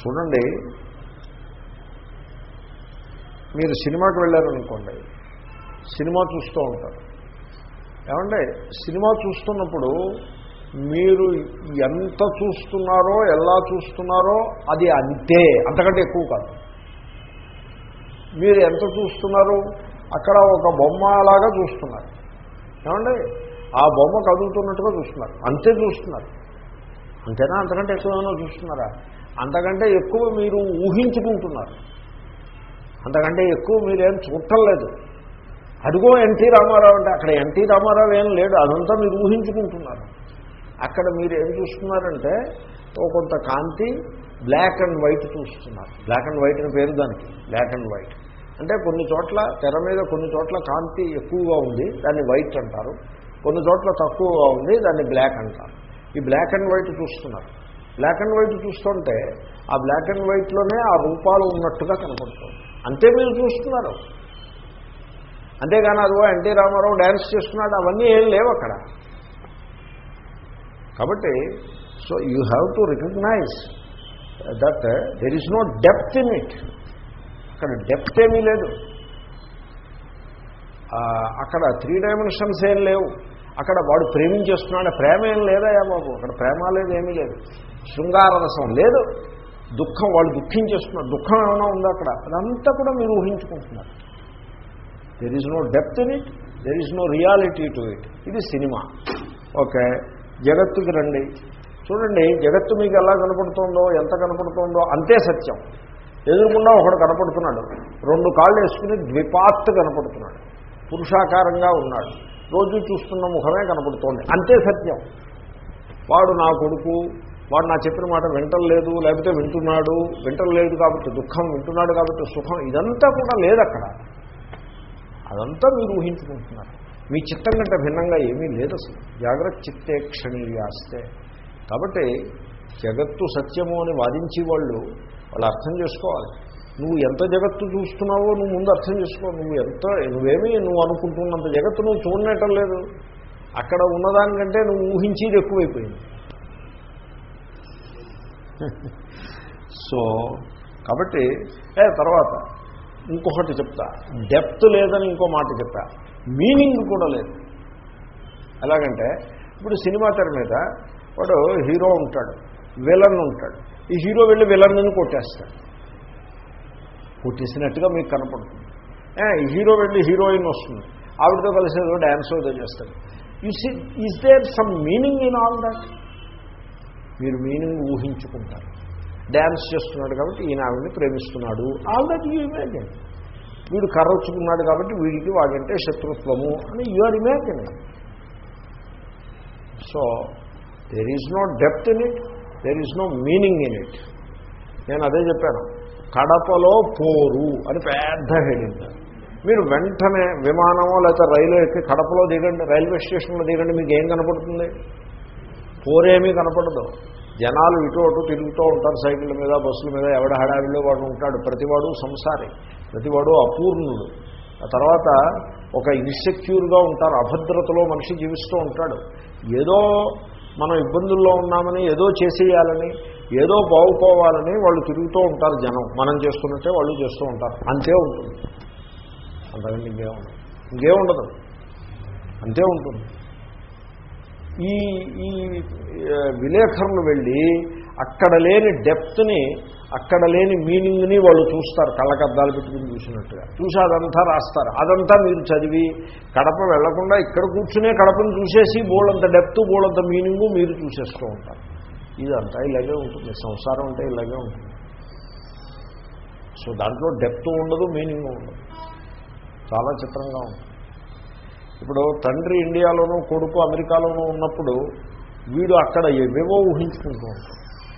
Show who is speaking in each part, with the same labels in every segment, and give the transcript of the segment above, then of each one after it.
Speaker 1: చూడండి. మీరు సినిమాకి వెళ్ళారనుకోండి సినిమా చూస్తూ ఉంటారు. ఏమంటే సినిమా చూస్తున్నప్పుడు మీరు ఎంత చూస్తున్నారో ఎలా చూస్తున్నారో అది అంతే అంతకంటే ఎక్కువ కాదు. మీరు ఎంత చూస్తున్నారు అక్కడ ఒక బొమ్మ అలాగా చూస్తున్నారు. ఏమండి? ఆ బొమ్మ కదులుతున్నట్టుగా చూస్తున్నారు. అంతే చూస్తున్నారు. అంతేనా? అంతకంటే ఎక్కువ చూస్తున్నారా? అంతకంటే ఎక్కువ మీరు ఊహించుకుంటున్నారు. అంతకంటే ఎక్కువ మీరేం చూడటం లేదు. అదిగో ఎన్టీ రామారావు అంటే అక్కడ ఎన్టీ రామారావు ఏం లేడు అదంతా మీరు ఊహించుకుంటున్నారు. అక్కడ మీరు ఏం చూస్తున్నారంటే ఓ కొంత కాంతి బ్లాక్ అండ్ వైట్ చూస్తున్నారు. బ్లాక్ అండ్ వైట్ అని పేరు దానికి బ్లాక్ అండ్ వైట్. అంటే కొన్ని చోట్ల తెర మీద కొన్ని చోట్ల కాంతి ఎక్కువగా ఉంది దాన్ని వైట్ అంటారు. కొన్ని చోట్ల తక్కువగా ఉంది దాన్ని బ్లాక్ అంటారు. ఈ బ్లాక్ అండ్ వైట్ చూస్తున్నారు. బ్లాక్ అండ్ వైట్ చూస్తుంటే ఆ బ్లాక్ అండ్ వైట్లోనే ఆ రూపాలు ఉన్నట్టుగా కనపడుతుంది. అంతే మీరు చూస్తున్నారు. అంతేగాని అదిగో ఎన్టీ రామారావు డ్యాన్స్ చేస్తున్నాడు అవన్నీ ఏం లేవు అక్కడ. కాబట్టి so you have to recognize that there is no depth in it అక్కడ డెప్త్ ఏమీ లేదు. అక్కడ త్రీ డైమెన్షన్స్ ఏం లేవు. అక్కడ వాడు ప్రేమించేస్తున్నాడు ప్రేమ ఏం లేదయా బాబు? అక్కడ ప్రేమ లేదు ఏమీ లేదు. శృంగారరసం. లేదు దుఃఖం వాళ్ళు దుఃఖించేస్తున్నారు. దుఃఖం ఏమైనా ఉందా అక్కడ? అదంతా కూడా మీరు ఊహించుకుంటున్నారు. There is no depth in it there is no reality to it ఇది సినిమా. ఓకే జగత్తుకి రండి. చూడండి జగత్తు మీకు ఎలా కనపడుతుందో ఎంత కనపడుతుందో అంతే సత్యం. ఎదురుకుండా ఒకడు కనపడుతున్నాడు. రెండు కాళ్ళు వేసుకుని ద్విపాత్ కనపడుతున్నాడు. పురుషాకారంగా ఉన్నాడు. రోజు చూస్తున్న ముఖమే కనపడుతోంది. అంతే సత్యం. వాడు నా కొడుకు వాడు నా చెప్పిన మాట వింటలేదు లేకపోతే వింటున్నాడు. వింటలేదు కాబట్టి దుఃఖం వింటున్నాడు కాబట్టి సుఖం. ఇదంతా కూడా లేదు అక్కడ అదంతా మీరు ఊహించుకుంటున్నారు. మీ చిత్తం కంటే భిన్నంగా ఏమీ లేదు అసలు. జాగ్రత్త చిత్తే క్షణీయాస్తే. కాబట్టి జగత్తు సత్యము అని వాదించే వాళ్ళు వాళ్ళు అర్థం చేసుకోవాలి. నువ్వు ఎంత జగత్తు చూస్తున్నావో నువ్వు ముందు అర్థం చేసుకో. నువ్వు ఎంత నువ్వేమీ నువ్వు అనుకుంటున్నంత జగత్తు నువ్వు చూడనేటం లేదు. అక్కడ ఉన్నదానికంటే నువ్వు ఊహించేది ఎక్కువైపోయింది. సో కాబట్టి ఏ తర్వాత ఇంకొకటి చెప్తా. డెప్త్ లేదని ఇంకో మాట చెప్తా మీనింగ్ కూడా లేదు. ఎలాగంటే ఇప్పుడు సినిమా తెర మీద వాడు హీరో ఉంటాడు విలన్ ఉంటాడు. ఈ హీరో వెళ్ళి విలన్ని కొట్టేస్తాడు. కొట్టేసినట్టుగా మీకు కనపడుతుంది. ఈ హీరో వెళ్ళి హీరోయిన్ వస్తుంది. ఆవిడతో కలిసి ఏదో డ్యాన్స్ ఏదో చేస్తాడు. You see is there some meaning in all that మీరు మీనింగ్ ఊహించుకుంటారు. డ్యాన్స్ చేస్తున్నాడు కాబట్టి ఈయన ఆవిడని ప్రేమిస్తున్నాడు. ఆల్ దట్ యూ ఇమాజిన్ వీడు కర్రొచ్చుకున్నాడు కాబట్టి వీడికి వాడంటే శత్రుత్వము అని you are so there is no depth in it there is no meaning in it నేను అదే చెప్పాను. కడపలో పోరు అని పెద్ద హెడింగ్. మీరు వెంటనే విమానమో లేకపోతే రైలు ఎక్కి కడపలో దిగండి రైల్వే స్టేషన్లో దిగండి మీకు ఏం కనపడుతుంది? పోరేమీ కనపడదు. జనాలు ఇటు అటు తిరుగుతూ ఉంటారు సైకిళ్ళ మీద బస్సుల మీద ఎవడ హడావిలో వాడు ఉంటాడు. ప్రతివాడు సంసారి ప్రతివాడు అపూర్ణుడు. ఆ తర్వాత ఒక ఇన్సెక్యూర్గా ఉంటారు అభద్రతలో మనిషి జీవిస్తూ ఉంటాడు. ఏదో మనం ఇబ్బందుల్లో ఉన్నామని ఏదో చేసేయాలని ఏదో బాగుకోవాలని వాళ్ళు తిరుగుతూ ఉంటారు జనం. మనం చేస్తున్నట్టే వాళ్ళు చేస్తూ ఉంటారు. అంతే ఉంటుంది. అంతకంటే ఇంకేం ఇంకేముండదు ఉండదు. అంతే ఉంటుంది. ఈ ఈ విలేఖరులు వెళ్ళి అక్కడ లేని డెప్త్ని అక్కడ లేని మీనింగ్ని వాళ్ళు చూస్తారు కళ్ళకద్దాలు పెట్టుకుని చూసినట్టుగా. చూసి అదంతా రాస్తారు. అదంతా మీరు చదివి కడప వెళ్ళకుండా ఇక్కడ కూర్చునే కడపను చూసేసి బోళ్ళంత డెప్త్ బోళ్ళంత మీనింగు మీరు చూసేస్తూ ఉంటారు. ఇదంతా ఇలాగే ఉంటుంది. సంసారం అంటే ఇలాగే ఉంటుంది. సో దాంట్లో డెప్త్ ఉండదు మీనింగ్ ఉండదు. చాలా చిత్రంగా ఉంటుంది. ఇప్పుడు తండ్రి ఇండియాలోనూ కొడుకు అమెరికాలోనూ ఉన్నప్పుడు వీడు అక్కడ ఏవేవో ఊహించుకుంటూ ఉంటాడు.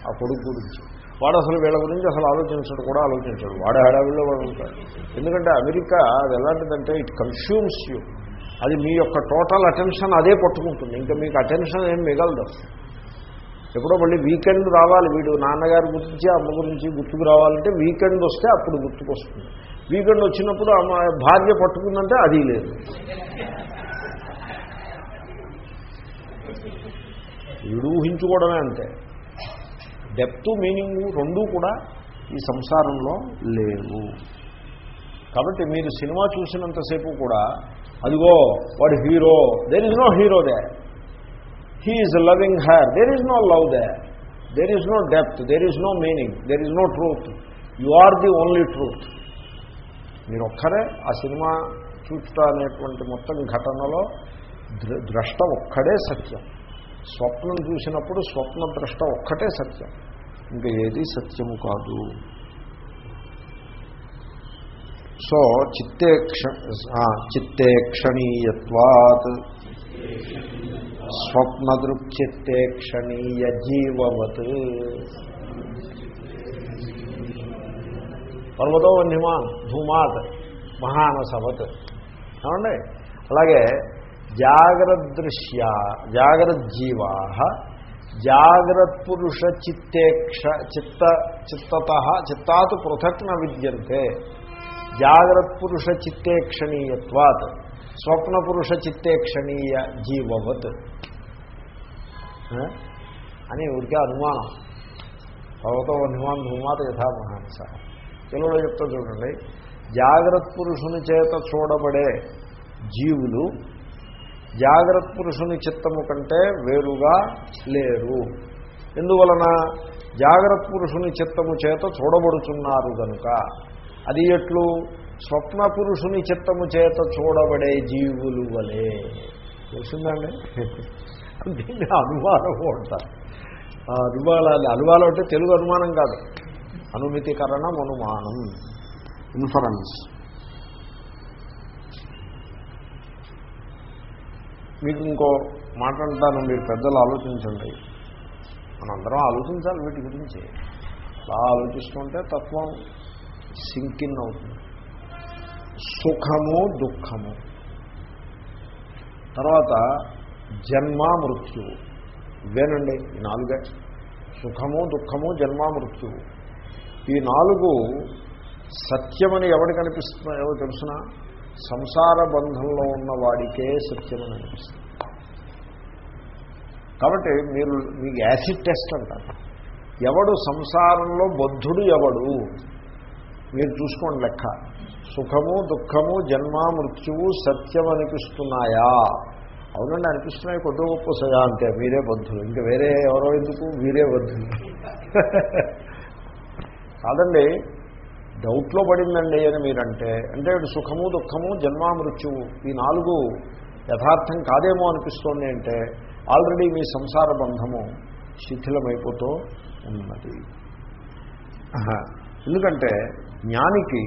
Speaker 1: ఆ కొడుకు గురించి. వాడు అసలు వీళ్ళ గురించి అసలు ఆలోచించడు కూడా ఆలోచించాడు. వాడు హడావిల్లో వాడు ఉంటాడు. ఎందుకంటే అమెరికా అది ఎలాంటిదంటే ఇట్ కన్స్యూమ్స్ యూ. అది మీ యొక్క టోటల్ అటెన్షన్ అదే పట్టుకుంటుంది. ఇంకా మీకు అటెన్షన్ ఏం మిగలదు ఎప్పుడో మళ్ళీ వీకెండ్ రావాలి వీడు. నాన్నగారి గురించి అమ్మ గురించి గుర్తుకు రావాలంటే వీకెండ్ వస్తే అప్పుడు గుర్తుకొస్తుంది. వీకెండ్ వచ్చినప్పుడు భార్య పట్టుకుందంటే అది లేదు. వీడు ఊహించుకోవడమే అంతే. డెప్త్ మీనింగ్ రెండూ కూడా ఈ సంసారంలో లేవు. కాబట్టి మీరు సినిమా చూసినంతసేపు కూడా అదిగో వాడు hero there is no hero they he is loving her there is no love they there is no depth there is no meaning there is no truth you are the only truth మీరు ఒక్కరే ఆ cinema చూచుట అనేటువంటి మొత్తం ఘటనలో ద్రష్ట ఒక్కడే సత్యం. స్వప్నం చూసినప్పుడు స్వప్న ద్రష్ట ఒక్కటే సత్యం. ఇంకా ఏది సత్యము కాదు. సో చిత్తేక్ష ఆ, చిత్తేక్షణీయత్వాత్ స్వప్నదృక్చిత్తేక్షణీయ జీవవత్ పర్వతో వన్యమాన్ ధూమాత్ మహానసవత్. ఏమండి? అలాగే జాగ్రదృశ్య జాగ్రజ్జీవా జాగ్రత్ పురుష చిత్తేక్ష చిత్త చిత్తత చిత్తాత్ పృథక్ న విద్యంతే. జాగ్రత్ పురుష చిత్తేక్షణీయత్వాత్ స్వప్న పురుష చిత్తేక్షణీయ జీవవత్ అని ఊరికే అనుమానం. పర్వతో వన్యమాన్ ధూమాత యథా మహానస. తెలుగులో చెప్తా చూడండి. జాగ్రత్త పురుషుని చేత చూడబడే జీవులు జాగ్రత్త పురుషుని చిత్తము కంటే వేరుగా లేరు. ఎందువలన? జాగ్రత్త పురుషుని చిత్తము చేత చూడబడుచున్నారు కనుక అది ఎట్లు? స్వప్న పురుషుని చిత్తము చేత చూడబడే జీవులు వలే. తెలిసిందండి? దీన్ని అనుమానం అంటారు ఆ అనుమానాలు అనుమానం అంటే తెలుగు అనుమానం కాదు. అనుమితికరణం అనుమానం. ఇన్ఫరెన్స్ మీకు ఇంకో మాట అంటాను మీరు పెద్దలు ఆలోచించండి. మనందరం ఆలోచించాలి వీటి గురించి. అలా ఆలోచిస్తుంటే తత్వం సింకిన్ అవుతుంది. సుఖము దుఃఖము. తర్వాత జన్మ మృత్యువు ఇవేనండి ఈ నాలుగే. సుఖము దుఃఖము జన్మ మృత్యువు ఈ నాలుగు సత్యమని ఎవరికి ఎవరు తెలుసిన? సంసార బంధంలో ఉన్న వాడికే సత్యమని అనిపిస్తుంది. కాబట్టి మీరు మీకు యాసిడ్ టెస్ట్ అంటారు. ఎవడు సంసారంలో బద్ధుడు ఎవడు? మీరు చూసుకోండి లెక్క. సుఖము దుఃఖము జన్మ మృత్యువు సత్యం అనిపిస్తున్నాయా? అవునండి అనిపిస్తున్నాయి. కొద్ది గొప్ప సయా అంతే మీరే బద్ధులు. ఇంకా వేరే ఎవరో ఎందుకు? మీరే బద్ధులు. కాదండి డౌట్లో పడిందండి అని మీరంటే అంటే సుఖము దుఃఖము జన్మ మృత్యువు ఈ నాలుగు యథార్థం కాదేమో అనిపిస్తోంది అంటే ఆల్రెడీ మీ సంసార బంధము శిథిలమైపోతూ ఉన్నది. ఎందుకంటే జ్ఞానికి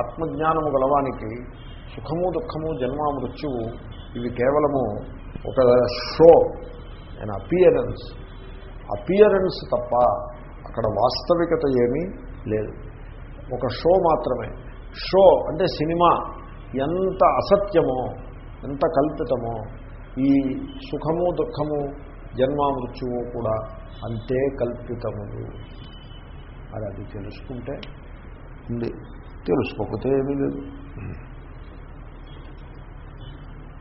Speaker 1: ఆత్మజ్ఞానము గలవానికి సుఖము దుఃఖము జన్మ మృత్యువు ఇవి కేవలము ఒక షో అండ్ అపియరెన్స్ అపియరెన్స్ తప్ప అక్కడ వాస్తవికత ఏమీ లేదు. ఒక షో మాత్రమే. షో అంటే సినిమా. ఎంత అసత్యమో ఎంత కల్పితమో ఈ సుఖము దుఃఖము జన్మ మృత్యువు కూడా అంతే కల్పితములు. అది అది తెలుసుకుంటే ఉంది. తెలుసుకోకపోతే ఏమీ లేదు.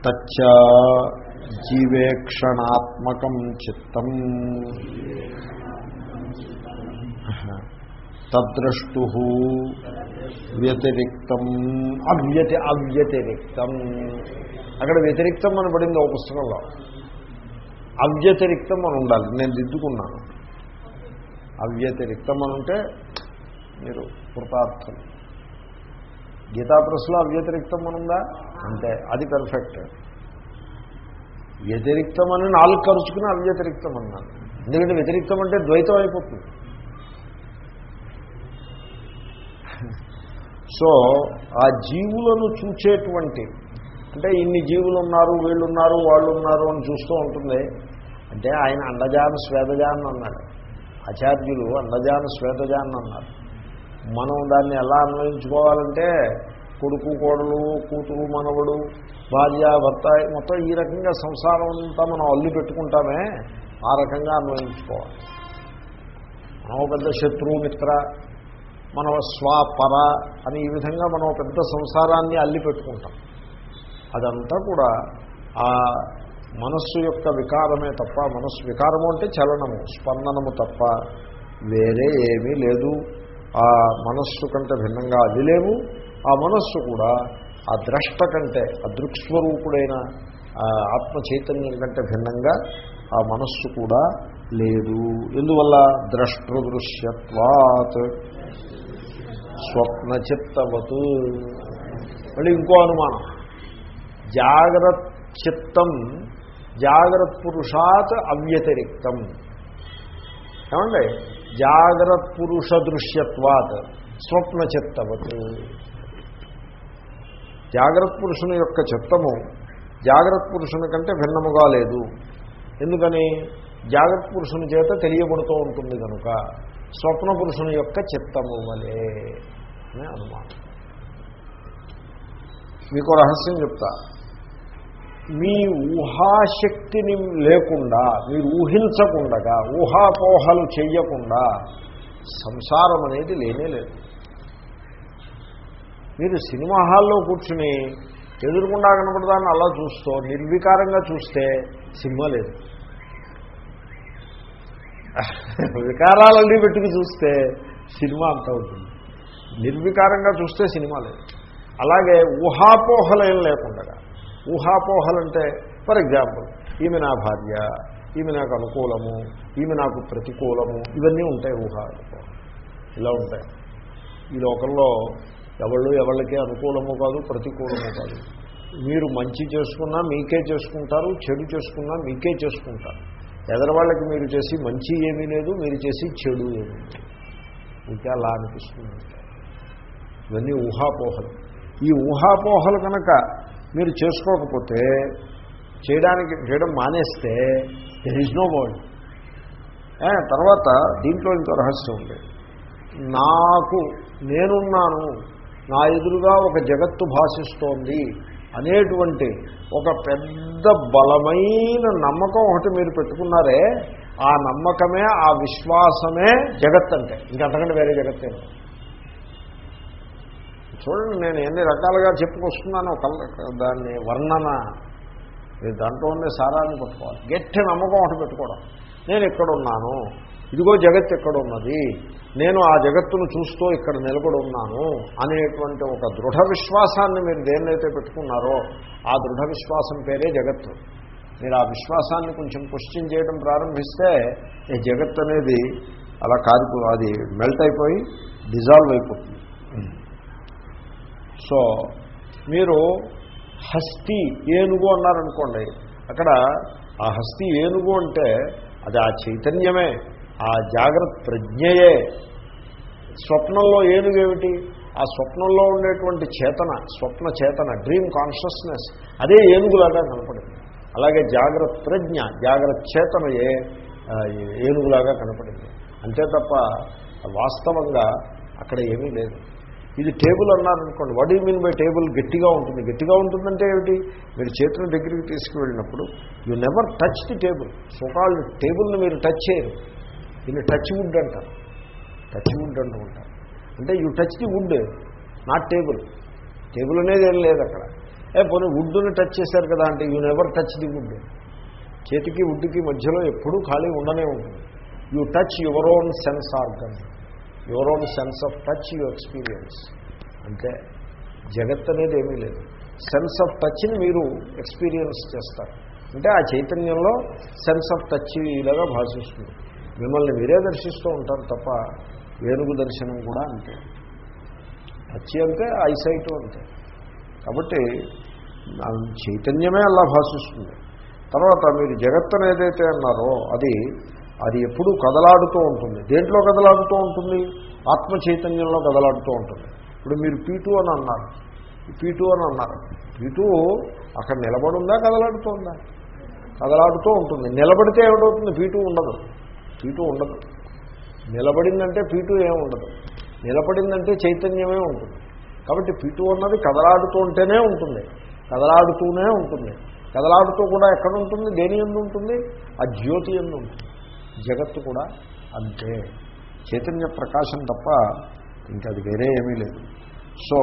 Speaker 1: తచ్చ జీవేక్షణాత్మకం చిత్తం. తద్రష్టు వ్యతిరిక్తం. అవ్యతి అవ్యతిరిక్తం. అక్కడ వ్యతిరిక్తం అని పడింది ఓ పుస్తకంలో. అవ్యతిరిక్తం అని ఉండాలి. నేను దిద్దుకున్నాను. అవ్యతిరిక్తం అని ఉంటే మీరు కృతార్థం. గీతా ప్రెస్లో అవ్యతిరిక్తం అని ఉందా? అంటే అది పర్ఫెక్ట్ వ్యతిరిక్తం అని నాలుగు ఖర్చుకుని అవ్యతిరిక్తం అన్నాను. ఎందుకంటే వ్యతిరిక్తం అంటే ద్వైతం అయిపోతుంది. సో ఆ జీవులను చూచేటువంటి అంటే ఇన్ని జీవులు ఉన్నారు వీళ్ళు ఉన్నారు వాళ్ళు ఉన్నారు అని చూస్తూ ఉంటుంది. అంటే ఆయన అండజాన శ్వేతజాన్ అన్నాడు. ఆచార్యులు అండజాన శ్వేతజాన్ అన్నారు. మనం దాన్ని ఎలా అన్వయించుకోవాలంటే కొడుకు కోడలు కూతురు మనవడు భార్య భర్త మొత్తం ఈ రకంగా సంసారం అంతా మనం అల్లి పెట్టుకుంటామే ఆ రకంగా అన్వయించుకోవాలి. మనం పెద్ద శత్రువు మిత్ర మన స్వపర అని ఈ విధంగా మనం పెద్ద సంసారాన్ని అల్లి పెట్టుకుంటాం. అదంతా కూడా ఆ మనస్సు యొక్క వికారమే తప్ప మనస్సు వికారము అంటే చలనము స్పందనము తప్ప వేరే ఏమీ లేదు. ఆ మనస్సు కంటే భిన్నంగా అది లేవు. ఆ మనస్సు కూడా ఆ ద్రష్ట కంటే అదృక్స్వరూపుడైన ఆ ఆత్మ చైతన్యం కంటే భిన్నంగా ఆ మనస్సు కూడా లేదు. ఎందువల్ల? ద్రష్టృదృశ్యత్వాత్. స్వప్న చిత్తవత్ మళ్ళీ ఇంకో అనుమానం. జాగ్రత్త చిత్తం జాగ్రత్త పురుషాత్ అవ్యతిరిక్తం. ఏమండి? జాగ్రత్త పురుష దృశ్యత్వాత్ స్వప్న చిత్తవత్ జాగ్రత్త పురుషుని యొక్క చిత్తము జాగ్రత్త పురుషుని కంటే భిన్నముగా లేదు. ఎందుకని? జాగ్రత్త పురుషుని చేత తెలియబడుతూ ఉంటుంది కనుక. స్వప్న పురుషుని యొక్క చిత్తము వలే అనే అనుమానం. మీకు రహస్యం చెప్తా. మీ ఊహాశక్తిని లేకుండా మీరు ఊహించకుండగా ఊహాపోహలు చెయ్యకుండా సంసారం అనేది లేనే లేదు. మీరు సినిమా హాల్లో కూర్చుని ఎదురుకుండా కనపడదాన్ని అలా చూస్తూ నిర్వికారంగా చూస్తే సినిమా లేదు. వికారాలన్నీ పెట్టుకు చూస్తే సినిమా అంత అవుతుంది నిర్వికారంగా చూస్తే సినిమా లేదు. అలాగే ఊహాపోహలు ఏం లేకుండా ఊహాపోహలంటే ఫర్ ఎగ్జాంపుల్ ఈమె నా భార్య ఈమె నాకు అనుకూలము ఈమె నాకు ప్రతికూలము ఇవన్నీ ఉంటాయి ఊహాపోహ ఇలా ఉంటాయి. ఈ లోకంలో ఎవళ్ళు ఎవళ్ళకే అనుకూలము కాదు ప్రతికూలము కాదు. మీరు మంచి చేసుకున్నా మీకే చేసుకుంటారు చెడు చేసుకున్నా మీకే చేసుకుంటారు. ఎదరవాళ్ళకి మీరు చేసి మంచి ఏమీ లేదు మీరు చేసి చెడు ఏమీ లేదు. ఇంకా అలా అనిపిస్తుంది. ఇవన్నీ ఊహాపోహలు. ఈ ఊహాపోహలు కనుక మీరు చేసుకోకపోతే చేయడానికి చేయడం మానేస్తే దెర్ ఈజ్ నో వరల్డ్ తర్వాత దీంట్లో ఇంకో రహస్యం ఉంది. నాకు నేనున్నాను నా ఎదురుగా ఒక జగత్తు భాషిస్తోంది అనేటువంటి ఒక పెద్ద బలమైన నమ్మకం ఒకటి మీరు పెట్టుకున్నారే ఆ నమ్మకమే ఆ విశ్వాసమే జగత్ అంటే ఇంకంతకంటే వేరే జగత్తే చూడండి నేను ఎన్ని రకాలుగా చెప్పుకొస్తున్నానో కల దాన్ని వర్ణన మీరు దాంట్లో ఉండే సారాన్ని పట్టుకోవాలి. గట్టి నమ్మకం ఒకటి పెట్టుకోవడం. నేను ఇక్కడ ఉన్నాను ఇదిగో జగత్ ఎక్కడ ఉన్నది నేను ఆ జగత్తును చూస్తూ ఇక్కడ నిలబడి ఉన్నాను అనేటువంటి ఒక దృఢ విశ్వాసాన్ని మీరు దేన్నైతే పెట్టుకున్నారో ఆ దృఢ విశ్వాసం పేరే జగత్తు. మీరు ఆ విశ్వాసాన్ని కొంచెం క్వశ్చన్ చేయడం ప్రారంభిస్తే ఈ జగత్ అనేది అలా కారిపో అది మెల్ట్ అయిపోయి డిజాల్వ్ అయిపోతుంది. సో మీరు హస్తి ఏనుగు అన్నారనుకోండి అక్కడ ఆ హస్తి ఏనుగు అంటే అది ఆ చైతన్యమే. ఆ జాగ్రత్త ప్రజ్ఞయే. స్వప్నంలో ఏనుగు ఏమిటి ఆ స్వప్నంలో ఉండేటువంటి చేతన స్వప్న చేతన డ్రీమ్ కాన్షియస్నెస్ అదే ఏనుగులాగా కనపడింది. అలాగే జాగ్రత్త ప్రజ్ఞ జాగ్రత్త చేతనయే ఏ ఏనుగులాగా కనపడింది. అంతే తప్ప వాస్తవంగా అక్కడ ఏమీ లేదు. ఇది టేబుల్ అన్నారనుకోండి. What you mean by table గట్టిగా ఉంటుంది. గట్టిగా ఉంటుందంటే ఏమిటి? మీరు చేతుల దగ్గరికి తీసుకువెళ్ళినప్పుడు you never touch the table so called టేబుల్ని మీరు టచ్ చేయరు. దీన్ని టచ్ వుడ్ అంటారు. టచ్ వుడ్ అంటూ ఉంటారు. అంటే you touch the wood not table table అనేది ఏం లేదు అక్కడ. ఏ పోనీ వుడ్ని టచ్ చేశారు కదా అంటే you never touch the wood చేతికి వుడ్కి మధ్యలో ఎప్పుడూ ఖాళీ ఉండనే ఉంటుంది. You touch your own sense organ your own sense of touch you experience అంటే జగత్ అనేది ఏమీ లేదు. సెన్స్ ఆఫ్ టచ్ని మీరు ఎక్స్పీరియన్స్ చేస్తారు. అంటే ఆ చైతన్యంలో సెన్స్ ఆఫ్ టచ్ ఇలాగా భాషిస్తుంది. మిమ్మల్ని మీరే దర్శిస్తూ ఉంటారు తప్ప ఏనుగు దర్శనం కూడా అంతే. టచ్ అంటే ఐసైట్ అంతే. కాబట్టి చైతన్యమే అలా భాషిస్తుంది. తర్వాత మీరు జగత్తను ఏదైతే అన్నారో అది అది ఎప్పుడూ కదలాడుతూ ఉంటుంది. దేంట్లో కదలాడుతూ ఉంటుంది? ఆత్మ చైతన్యంలో కదలాడుతూ ఉంటుంది. ఇప్పుడు మీరు పీటు అని అన్నారు. పీటు అని అన్నారు. పీటు అక్కడ నిలబడుందా కదలాడుతుందా కదలాడుతూ ఉంటుంది. నిలబడితే ఏమిటవుతుంది? పీటు ఉండదు. పీటు ఉండదు. నిలబడిందంటే పీటు ఏమి ఉండదు. నిలబడిందంటే చైతన్యమే ఉంటుంది. కాబట్టి పీటు అన్నది కదలాడుతూ ఉంటేనే ఉంటుంది. కదలాడుతూనే ఉంటుంది. కదలాడుతూ కూడా ఎక్కడ ఉంటుంది? దేని ఎందు ఉంటుంది? ఆ జ్యోతి ఎందు ఉంటుంది. జగత్తు కూడా అంతే. చైతన్య ప్రకాశం తప్ప ఇంకా అది వేరే ఏమీ లేదు. సో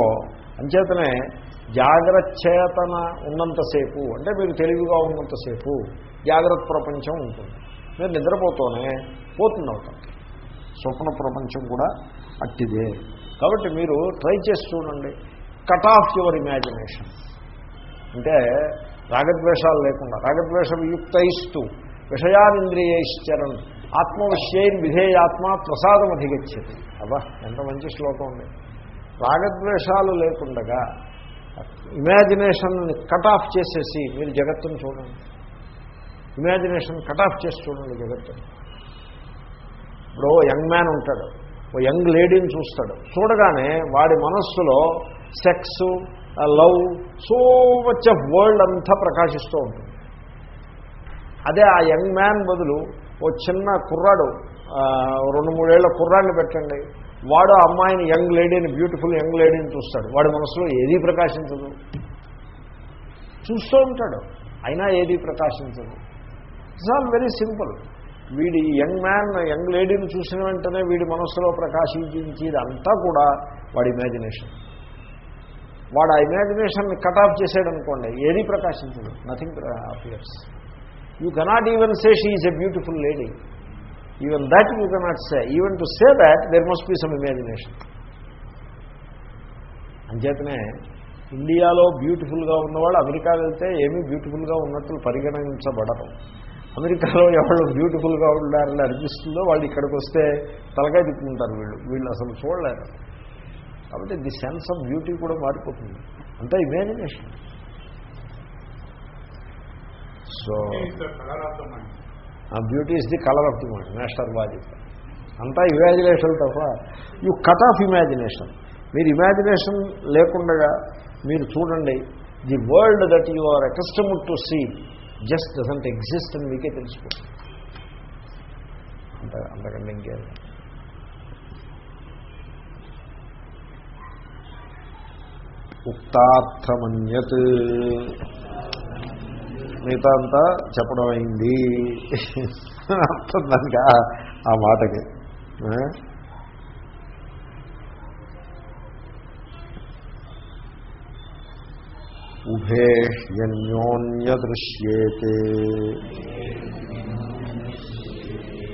Speaker 1: అంచేతనే జాగ్రచ్చేతన ఉన్నంతసేపు అంటే మీరు తెలివిగా ఉన్నంతసేపు జాగ్రత్త ప్రపంచం ఉంటుంది. మీరు నిద్రపోతూనే పోతుంది అవుతాం స్వప్న ప్రపంచం కూడా అట్టిదే. కాబట్టి మీరు ట్రై చేసి చూడండి. కట్ ఆఫ్ యువర్ ఇమాజినేషన్ అంటే రాగద్వేషాలు లేకుండా రాగద్వేషం యుక్తయిస్తూ విషయానింద్రియైశ్చరన్ ఆత్మవిషయైన్ విధేయాత్మ ప్రసాదం అధిగచ్చది అబ్బా ఎంత మంచి శ్లోకం ఉంది. రాగద్వేషాలు లేకుండగా ఇమాజినేషన్ని కట్ ఆఫ్ చేసేసి మీరు జగత్తును చూడండి. ఇమాజినేషన్ కట్ ఆఫ్ చేసి చూడండి జగత్తు. ఇప్పుడు ఓ యంగ్ మ్యాన్ ఉంటాడు ఓ యంగ్ లేడీని చూస్తాడు. చూడగానే వాడి మనస్సులో sex love so much of world అంతా ప్రకాశిస్తూ ఉంటుంది. అదే ఆ యంగ్ మ్యాన్ బదులు ఓ చిన్న కుర్రాడు రెండు మూడేళ్ళ కుర్రాడిని పెట్టండి. వాడు ఆ అమ్మాయిని యంగ్ లేడీని బ్యూటిఫుల్ యంగ్ లేడీని చూస్తాడు. వాడి మనసులో ఏదీ ప్రకాశించదు. చూస్తూ ఉంటాడు. అయినా ఏదీ ప్రకాశించదు. ఇట్స్ ఆల్ వెరీ సింపుల్ వీడి యంగ్ మ్యాన్ యంగ్ లేడీని చూసిన వెంటనే వీడి మనస్సులో ప్రకాశించేదంతా కూడా వాడి ఇమాజినేషన్ వాడు ఆ ఇమాజినేషన్ కట్ ఆఫ్ చేసాడు అనుకోండి ఏది ప్రకాశించదు. Nothing appears you cannot even say she is a beautiful lady even that you cannot say even to say that there must be some imagination అంచేతనే ఇండియాలో బ్యూటిఫుల్గా ఉన్నవాళ్ళు అమెరికా వెళ్తే ఏమీ బ్యూటిఫుల్గా ఉన్నట్లు పరిగణించబడరు. అమెరికాలో ఎవరు బ్యూటిఫుల్గా ఉండాలని అనిపిస్తుందో వాళ్ళు ఇక్కడికి వస్తే తలకాయ తిప్పుకుంటారు వీళ్ళు. వీళ్ళు అసలు చూడలేరు. కాబట్టి ది సెన్స్ ఆఫ్ బ్యూటీ కూడా మారిపోతుంది. అంతా imagination. So beauty is the colour of the mind master bhaji. అంతా ఇమాజినేషన్ తప్ప యూ కట్ ఆఫ్ ఇమాజినేషన్. మీరు ఇమాజినేషన్ లేకుండా మీరు చూడండి the world that you are accustomed to see just doesn't exist అని మీకే తెలిసిపోతుంది అంత అంతకంటే ఇంకే ఉక్తార్థమన్యత్. మిగతా అంతా చెప్పడం అయింది. అర్థం దానికి ఆ మాటకి. ఆ? ఉభేష్యన్యోన్యదృశ్యేతే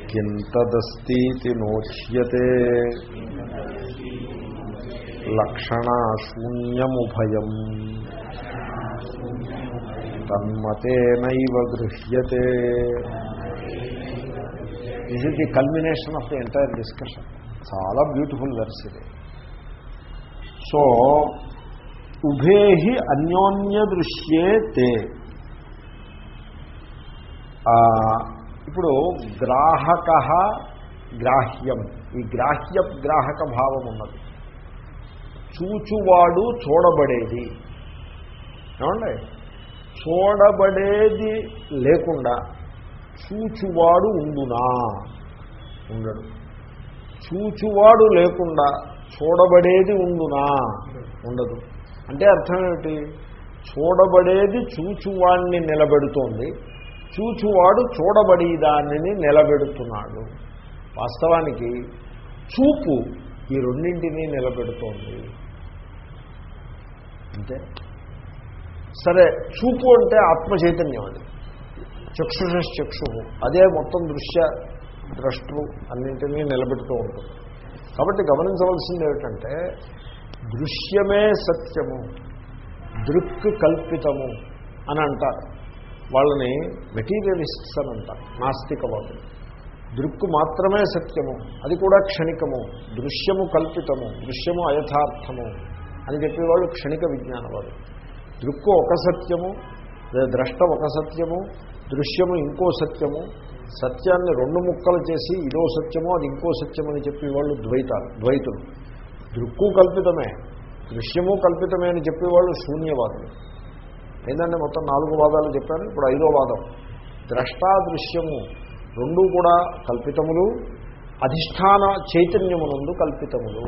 Speaker 1: కింతదస్తి నోచ్యతే. లక్షణాశూన్యముభయం. తన్మతేనైవ గృహ్యతే. This is the culmination of the entire discussion చాలా బ్యూటిఫుల్ వెర్స్ ఇది. సో ఉభేహి అన్యోన్య దృశ్యే తే ఇప్పుడు గ్రాహక గ్రాహ్యం. ఈ గ్రాహ్య గ్రాహక భావం ఉన్నది చూచువాడు చూడబడేది. ఏమండి? చూడబడేది లేకుండా చూచువాడు ఉండునా? ఉండడు. చూచువాడు లేకుండా చూడబడేది ఉండునా? ఉండదు. అంటే అర్థం ఏమిటి? చూడబడేది చూచువాడిని నిలబెడుతోంది. చూచువాడు చూడబడేదాన్ని నిలబెడుతున్నాడు. వాస్తవానికి చూపు ఈ రెండింటినీ నిలబెడుతోంది. అంటే సరే చూపు అంటే ఆత్మ చైతన్యం అది చక్షుషక్షు అదే మొత్తం దృశ్య ద్రష్టు అన్నింటినీ నిలబెడుతూ ఉంటుంది. కాబట్టి గమనించవలసింది ఏమిటంటే దృశ్యమే సత్యము దృక్ కల్పితము అని అంటారు. వాళ్ళని మెటీరియలిస్ట్స్ అని అంటారు నాస్తికవాదులు. దృక్కు మాత్రమే సత్యము అది కూడా క్షణికము దృశ్యము కల్పితము దృశ్యము అయథార్థము అని చెప్పేవాళ్ళు క్షణిక విజ్ఞానవాదు దృక్కు ఒక సత్యము ద్రష్ట ఒక సత్యము దృశ్యము ఇంకో సత్యము సత్యాన్ని రెండు ముక్కలు చేసి ఇదో సత్యము అది ఇంకో సత్యము అని చెప్పేవాళ్ళు ద్వైతాలు ద్వైతులు. దృక్కు కల్పితమే దృశ్యము కల్పితమే అని చెప్పేవాళ్ళు శూన్యవాదులు. ఏంటంటే మొత్తం నాలుగు వాదాలు చెప్పాను ఇప్పుడు ఐదో వాదం. ద్రష్టాదృశ్యము రెండు కూడా కల్పితములు అధిష్టాన చైతన్యమునందు కల్పితములు.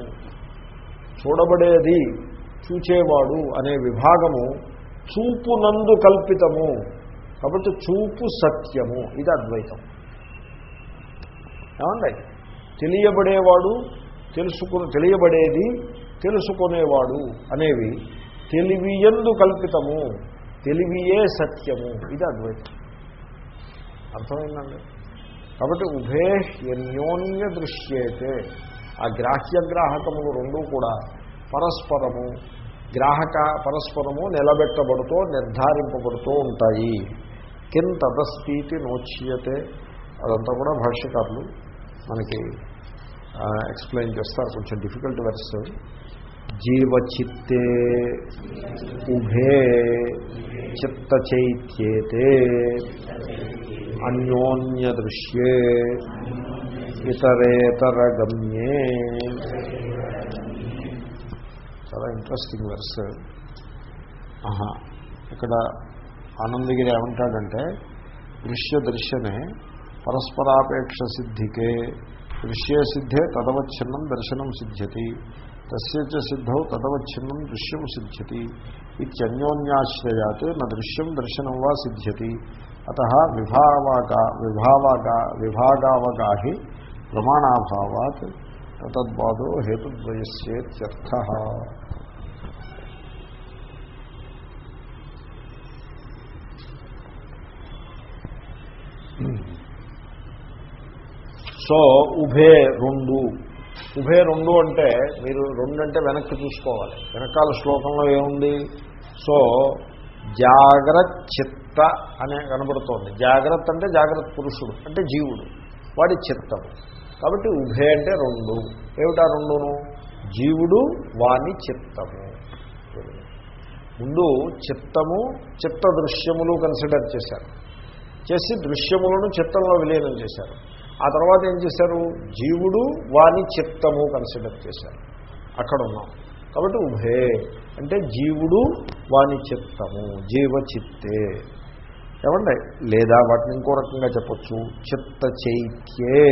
Speaker 1: చూడబడేది చూచేవాడు అనే విభాగము చూపునందు కల్పితము. కాబట్టి చూపు సత్యము ఇది అద్వైతం. ఏమండి? తెలియబడేవాడు తెలుసుకుని తెలియబడేది తెలుసుకునేవాడు అనేవి తెలివియందు కల్పితము తెలివియే సత్యము. ఇది అద్వైతం. అర్థమైందండి? కాబట్టి ఉభే అన్యోన్య దృశ్యేతే ఆ గ్రాహ్యగ్రాహకములు రెండూ కూడా పరస్పరము గ్రాహక పరస్పరము నిలబెట్టబడుతూ నిర్ధారింపబడుతూ ఉంటాయి. కింద తదస్థితి నోచ్యతే. అదంతా కూడా భాష్యకారులు మనకి ఎక్స్ప్లెయిన్ చేస్తారు కొంచెం డిఫికల్ట్ వెర్స్ జీవచిత్తే ఉభే చిత్తచైత్యేతే అన్యోన్య దృశ్యే ఇతరేతరగమ్యే. చాలా ఇంట్రెస్టింగ్ వెర్స్ ఇక్కడ ఆనందగిరి ఏమంటాడంటే దృశ్య దర్శనే పరస్పరాపేక్ష సిద్ధికే विषय सिद्धे तदवच्छिन्नं दर्शनं सिद्ध्यति। तस्य च सिद्धौ तदवच्छिन्नं दृश्यं सिद्ध्यति। इत्यन्योन्याश्रयात् न दृश्यं दर्शनं वा सिद्ध्यति। अतः विभावागा विभावागा विभागावगाहि प्रमाणाभावात् तद्वादो हेतुद्वयस्येत्यर्थः। సో ఉభే రెండు. ఉభే రెండు అంటే మీరు రెండు అంటే వెనక్కి చూసుకోవాలి. వెనకాల శ్లోకంలో ఏముంది? సో జాగ్రత్త చిత్త అనే కనబడుతోంది. జాగ్రత్త అంటే జాగ్రత్త పురుషుడు అంటే జీవుడు. వాడి చిత్తం. కాబట్టి ఉభే అంటే రెండు. ఏమిటా రెండును? జీవుడు వాని చిత్తము. ముందు చిత్తము చిత్త దృశ్యములు కన్సిడర్ చేశారు. చేసి దృశ్యములను చిత్తంలో విలీనం చేశారు. ఆ తర్వాత ఏం చేశారు? జీవుడు వాని చిత్తము కన్సిడర్ చేశారు. అక్కడ ఉన్నాం కాబట్టి ఉభే అంటే జీవుడు వాని చిత్తము జీవచిత్తే. ఏమండి? లేదా వాటిని ఇంకో రకంగా చెప్పచ్చు. చిత్త చైత్యే.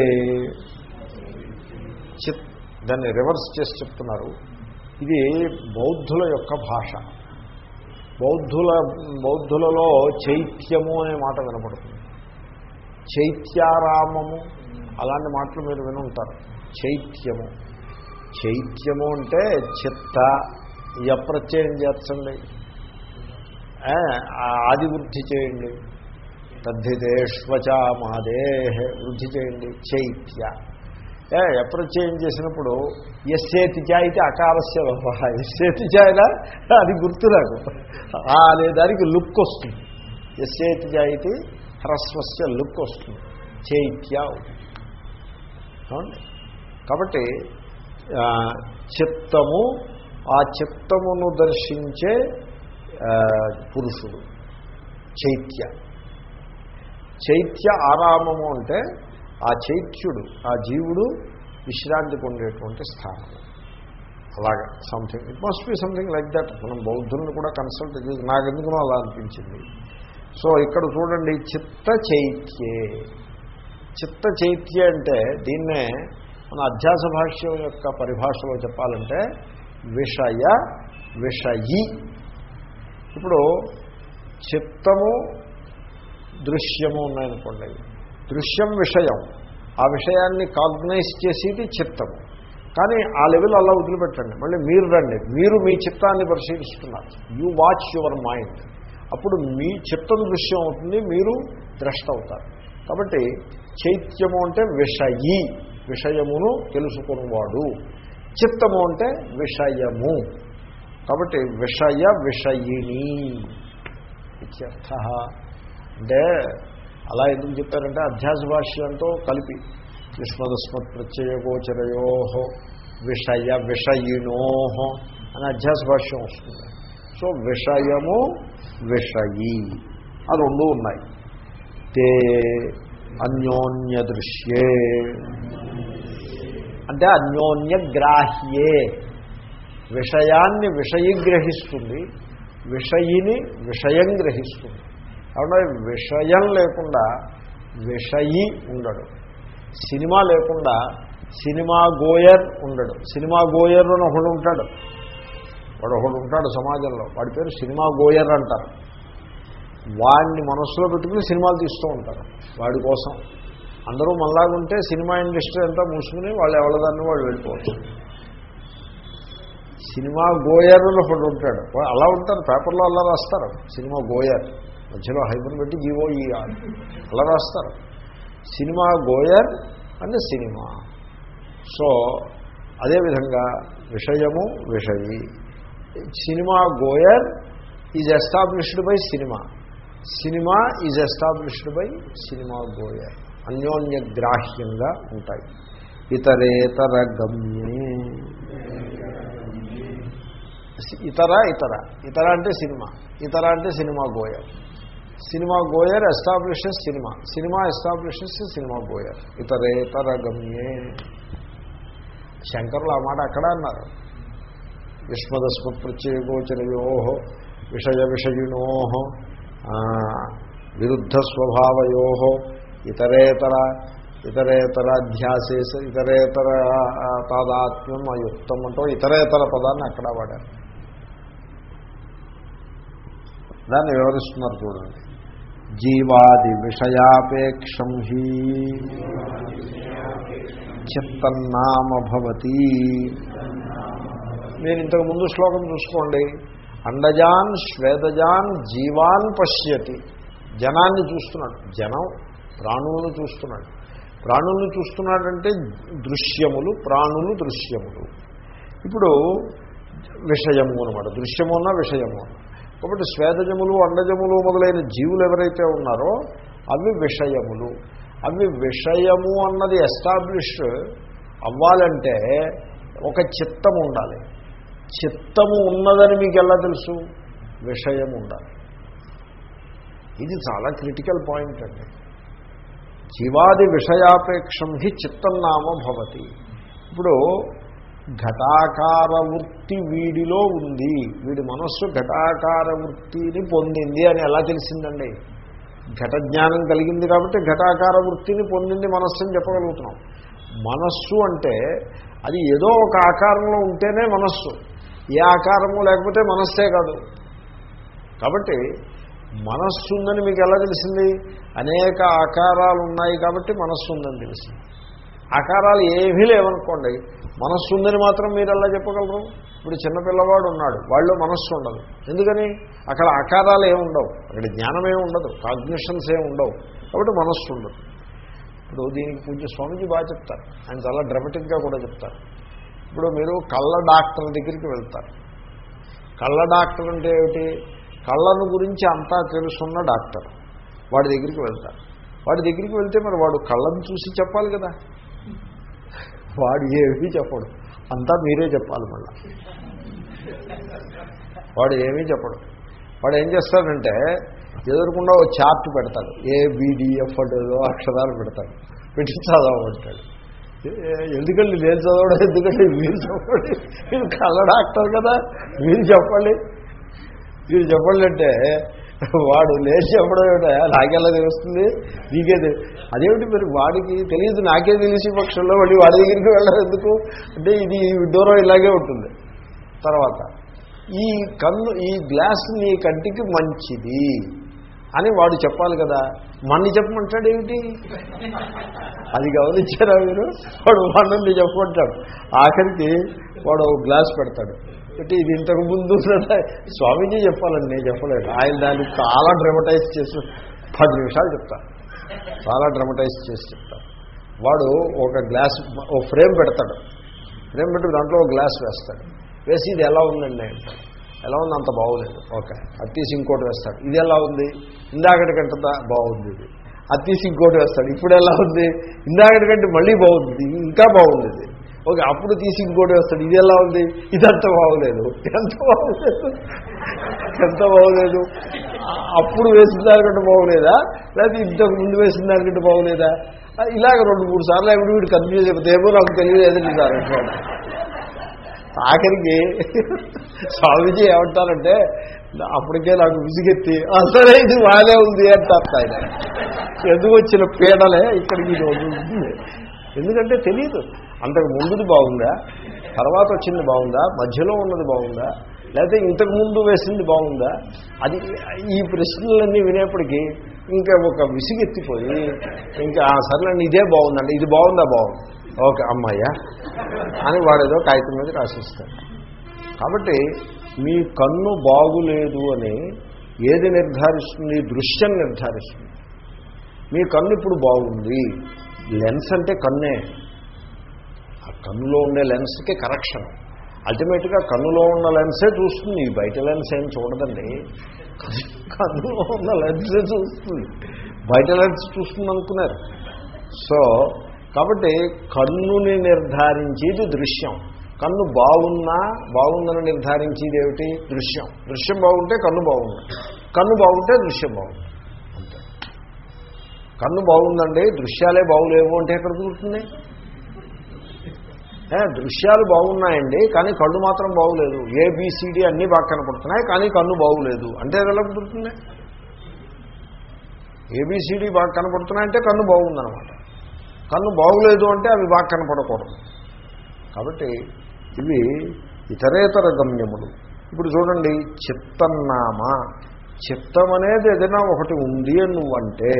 Speaker 1: చిత్ దాన్ని రివర్స్ చేసి చెప్తున్నారు. ఇది బౌద్ధుల యొక్క భాష. బౌద్ధుల బౌద్ధులలో చైత్యము అనే మాట వినపడుతుంది. చైత్యారామము. అలాంటి మాటలు మీరు వినుంటారు. చైత్యము. చైత్యము అంటే చిత్త. యప్రత్యయం చేర్చండి ఆది వృద్ధి చేయండి. తద్ధితేష్వచ మహదేహ వృద్ధి చేయండి. చైత్య. ఏ అప్రత్యయం చేసినప్పుడు ఎస్సేతిచ అయితే అకారస్య లోప ఎస్సేతిచ అయినా అది గుర్తు నాకు అనే దానికి లుక్ వస్తుంది. ఎస్సేతిచ అయితే హ్రస్వస్య లుక్ వస్తుంది. చైత్య. కాబట్టి చిత్తము ఆ చిత్తమును దర్శించే పురుషుడు. చైత్య. చైత్య ఆరామము అంటే ఆ చైత్యుడు ఆ జీవుడు విశ్రాంతి పొందేటువంటి స్థానం. అలాగా something it must be something like that మనం బౌద్ధులను కూడా కన్సల్ట్ చేసి నాకెందుకునో అలా అనిపించింది. సో ఇక్కడ చూడండి చిత్త చైత్యే. చిత్త చైత్య అంటే దీన్నే మన అధ్యాస భాష్యం యొక్క పరిభాషలో చెప్పాలంటే విషయ విషయి. ఇప్పుడు చిత్తము దృశ్యము ఉన్నాయనుకోండి. దృశ్యం విషయం. ఆ విషయాన్ని కాగ్నైజ్ చేసేది చిత్తము. కానీ ఆ లెవెల్ అలా వదిలిపెట్టండి. మళ్ళీ మీరు రండి. మీరు మీ చిత్తాన్ని పరిశీలిస్తున్నారు. You watch your mind. అప్పుడు మీ చిత్తం దృశ్యం అవుతుంది మీరు ద్రష్ట అవుతారు. కాబట్టి చైత్యము అంటే విషయి విషయమును తెలుసుకున్నవాడు. చిత్తము అంటే విషయము. కాబట్టి విషయ విషయిణి ఇత్యర్థ. అంటే అలా ఎందుకు చెప్పారంటే అధ్యాస భాష్యంతో కలిపి. యుష్మదస్మత్ ప్రత్యయగోచరయో విషయ విషయిణో అని అధ్యాస భాష్యం వస్తుంది. సో విషయము విషయి. ఆ రెండు ఉన్నాయి. తే అన్యోన్య దృశ్యే అంటే అన్యోన్య గ్రాహ్యే విషయాన్ని విషయగ్రహిస్తుంది విషయిని విషయం గ్రహిస్తుంది. కాబట్టి విషయం లేకుండా విషయి ఉండడు. సినిమా లేకుండా సినిమా గోయర్ ఉండడు. సినిమా గోయర్ అని ఒకడు ఉంటాడు. వాడు ఒకడు ఉంటాడు సమాజంలో. వాడి పేరు సినిమా గోయర్ అంటారు. వాడిని మనస్సులో పెట్టుకుని సినిమాలు తీస్తూ ఉంటారు. వాడి కోసం. అందరూ మనలాగుంటే సినిమా ఇండస్ట్రీ అంతా మూసుకుని వాళ్ళు ఎవరిదాన్ని వాళ్ళు వెళ్ళిపోవచ్చు. సినిమా గోయర్ ఒకడు ఉంటాడు. అలా ఉంటారు. పేపర్లో అలా రాస్తారు. Cinema goer. మధ్యలో హైబర్ పెట్టి జీవో ఈ అలా రాస్తారు. Cinema goer and cinema. So అదేవిధంగా విషయము విషయీ. Cinema goer is established by cinema. Cinema is established by cinema goer. అన్యోన్య గ్రాహ్యంగా ఉంటాయి. ఇతరేతర గమ్యే. ఇతర ఇతర. ఇతర అంటే సినిమా. ఇతర అంటే cinema goer. Cinema goer establishes cinema. Cinema establishes cinema goer. ఇతరేతర గమ్యే. శంకరులు ఆ మాట అక్కడ అన్నారు. యుష్మదస్మత్ప్రత్యయగోచరయో విషయ విషయిణో విరుద్ధస్వభావయో ఇతరేతర ఇతరేతర అధ్యాసే ఇతరేతర తాదాత్మ్యం అయుక్తం అంటూ ఇతరేతర పదాన్ని అక్కడ వాడారు. దాన్ని వివరిస్తున్నారు చూడండి. జీవాది విషయాపేక్షం హి చిత్తన్నామభవతి మీరు ఇంతకు ముందు శ్లోకం చూసుకోండి. అండజాన్ శ్వేతజాన్ జీవాన్ పశ్యతి. జనాన్ని చూస్తున్నాడు. జనం ప్రాణులను చూస్తున్నాడు. ప్రాణులను చూస్తున్నాడంటే దృశ్యములు ప్రాణులు దృశ్యములు. ఇప్పుడు విషయము అనమాట దృశ్యమున్న విషయము. కాబట్టి శ్వేతజములు అండజములు మొదలైన జీవులు ఎవరైతే ఉన్నారో అవి విషయములు. అవి విషయము అన్నది ఎస్టాబ్లిష్ అవ్వాలంటే ఒక చిత్తం ఉండాలి. చిత్తము ఉన్నదని మీకు ఎలా తెలుసు? విషయం ఉండాలి. ఇది చాలా క్రిటికల్ పాయింట్ అండి. జీవాది విషయాపేక్షం హి చిత్తన్నామ భవతి. ఇప్పుడు ఘటాకార వృత్తి వీడిలో ఉంది. వీడి మనస్సు ఘటాకార వృత్తిని పొందింది అని ఎలా తెలిసిందండి? ఘట జ్ఞానం కలిగింది కాబట్టి ఘటాకార వృత్తిని పొందింది మనస్సు అని చెప్పగలుగుతున్నాం. మనస్సు అంటే అది ఏదో ఒక ఆకారంలో ఉంటేనే మనస్సు. ఏ ఆకారము లేకపోతే మనస్సే కాదు. కాబట్టి మనస్సు ఉందని మీకు ఎలా తెలిసింది? అనేక ఆకారాలు ఉన్నాయి కాబట్టి మనస్సు ఉందని తెలిసింది. ఆకారాలు ఏమీ లేవనుకోండి మనస్సు ఉందని మాత్రం మీరు ఎలా చెప్పగలరు? ఇప్పుడు చిన్నపిల్లవాడు ఉన్నాడు వాళ్ళు మనస్సు ఉండదు. ఎందుకని? అక్కడ ఆకారాలు ఏమి ఉండవు అక్కడ జ్ఞానం ఏమి ఉండదు కాగ్నిషన్స్ ఏమి ఉండవు కాబట్టి మనస్సు ఉండదు. ఇప్పుడు దీనికి పూజ స్వామిజీ బాగా చెప్తారు ఆయన చాలా డ్రమటిక్గా కూడా చెప్తారు. ఇప్పుడు మీరు కళ్ళ డాక్టర్ దగ్గరికి వెళ్తారు. కళ్ళ డాక్టర్ అంటే ఏమిటి? కళ్ళను గురించి అంతా తెలుసున్న డాక్టర్ వాడి దగ్గరికి వెళ్తారు. వాడి దగ్గరికి వెళ్తే మరి వాడు కళ్ళను చూసి చెప్పాలి కదా. వాడు ఏమీ చెప్పడు. అంతా మీరే చెప్పాలి మళ్ళా. వాడు ఏమీ చెప్పడు. వాడు ఏం చేస్తాడంటే ఎదురకుండా ఓ చార్ట్ పెడతాడు. ఏబిడిఎఫ్ బీడిఎఫ్ ఏదో అక్షరాలు పెడతాడు. పెట్టి చదవమంటాడు. ఎందుకండి నేను చదవడం ఎందుకంటే మీరు చెప్పండి మీరు కళ్ళ డాక్టర్ కదా మీరు చెప్పండి. మీరు చెప్పండి అంటే వాడు లేచి చెప్పడం ఏమిటా? నాకెలా తెలుస్తుంది? నీకే అదేమిటి మరి వాడికి తెలియదు నాకే తెలిసి పక్షంలో మళ్ళీ వాడి దగ్గరికి వెళ్ళడం ఎందుకు? అంటే ఇది దూరం ఇలాగే ఉంటుంది. తర్వాత ఈ కన్ను ఈ గ్లాస్ నీ కంటికి మంచిది. అని వాడు చెప్పాలి కదా. మన్ని చెప్పమంటాడు ఏమిటి? అది గమనించారా మీరు? వాడు మన్నల్ని చెప్పమంటాడు. ఆఖరికి వాడు గ్లాస్ పెడతాడు. అంటే ఇది ఇంతకు ముందు స్వామీజీ చెప్పాలండి నేను చెప్పలేదు. ఆయన దాన్ని చాలా డ్రమటైజ్ చేసి పది నిమిషాలు చెప్తాను చాలా డ్రమటైజ్ చేసి చెప్తాను వాడు ఒక గ్లాస్ ఓ ఫ్రేమ్ పెడతాడు. ఫ్రేమ్ పెట్టి దాంట్లో ఒక గ్లాస్ వేస్తాడు. వేసి ఇది ఎలా ఉందండి అంటాడు ఎలా ఉంది అంత బాగోలేదు ఓకే. అది తీసి ఇంకోటి వేస్తాడు. ఇది ఎలా ఉంది? ఇందాకటి కంటే బాగుంది ఇది. అది తీసి ఇంకోటి వేస్తాడు. ఇప్పుడు ఎలా ఉంది? ఇందాకటి కంటే మళ్ళీ బాగుంది. ఇంకా బాగుంది ఇది. ఓకే అప్పుడు తీసి ఇంకోటి వేస్తాడు. ఇది ఎలా ఉంది? ఇదంత బాగోలేదు. ఎంత బాగోలేదు? ఎంత బాగోలేదు? అప్పుడు వేసిన దానికంటే బాగోలేదా? లేకపోతే ఇంతకు ముందు వేసిన దానికంటే బాగోలేదా? ఇలాగ రెండు మూడు సార్లు ఎప్పుడు వీడు కన్ఫ్యూజ్ అయిపోతే ఏమో నాకు తెలియలేదండి సార్ ఆఖరికి స్వామీజీ ఏమంటారంటే అప్పటికే నాకు విసిగెత్తి అసలే ఇది బాగానే ఉంది అంటారు ఆయన. ఎందుకు వచ్చిన పీడలే ఇక్కడికి ఇది వదులుతుంది ఎందుకంటే తెలియదు అంతకు ముందుది బాగుందా? తర్వాత వచ్చింది బాగుందా? మధ్యలో ఉన్నది బాగుందా? లేకపోతే ఇంతకు ముందు వేసింది బాగుందా? అది ఈ ప్రశ్నలన్నీ వినేప్పటికీ ఇంకా ఒక విసిగెత్తిపోయి ఇంకా సర్లేండి ఇదే బాగుందండి. ఇది బాగుందా? బాగుంది. ఓకే అమ్మాయ్యా అని వాడేదో కాగితం మీద రాసిస్తాడు కాబట్టి మీ కన్ను బాగులేదు అని ఏది నిర్ధారిస్తుంది? దృశ్యం నిర్ధారిస్తుంది. మీ కన్ను ఇప్పుడు బాగుంది. లెన్స్ అంటే కన్నే. ఆ కన్నులో ఉండే లెన్స్కి కరెక్షన్. అల్టిమేట్గా కన్నులో ఉన్న లెన్సే చూస్తుంది. బయట లెన్స్ ఏం చూడదండి. కన్నులో ఉన్న లెన్సే చూస్తుంది. బయట లెన్స్ చూస్తుంది అనుకున్నారు సో కాబట్టి కన్నుని నిర్ధారించేది దృశ్యం. కన్ను బాగున్నా బాగుందని నిర్ధారించేది ఏమిటి? దృశ్యం. దృశ్యం బాగుంటే కన్ను బాగుంది. కన్ను బాగుంటే దృశ్యం బాగుంది. అంతే. కన్ను బాగుందండి దృశ్యాలే బాగులేవు అంటే ఎక్కడ కుదురుతుంది? దృశ్యాలు బాగున్నాయండి కానీ కళ్ళు మాత్రం బాగులేదు. ఏబిసిడి అన్నీ బాగా కనపడుతున్నాయి కానీ కన్ను బాగులేదు. అంటే ఎలా కుదురుతుంది? ఏబిసిడి బాగా కనపడుతున్నాయంటే కన్ను బాగుందనమాట కన్ను బాగులేదు అంటే అవి బాగా కనపడకూడదు. కాబట్టి ఇవి ఇతరేతర గమ్యములు. ఇప్పుడు చూడండి చిత్తన్నామ. చిత్తం అనేది ఏదైనా ఒకటి ఉంది అని నువ్వంటే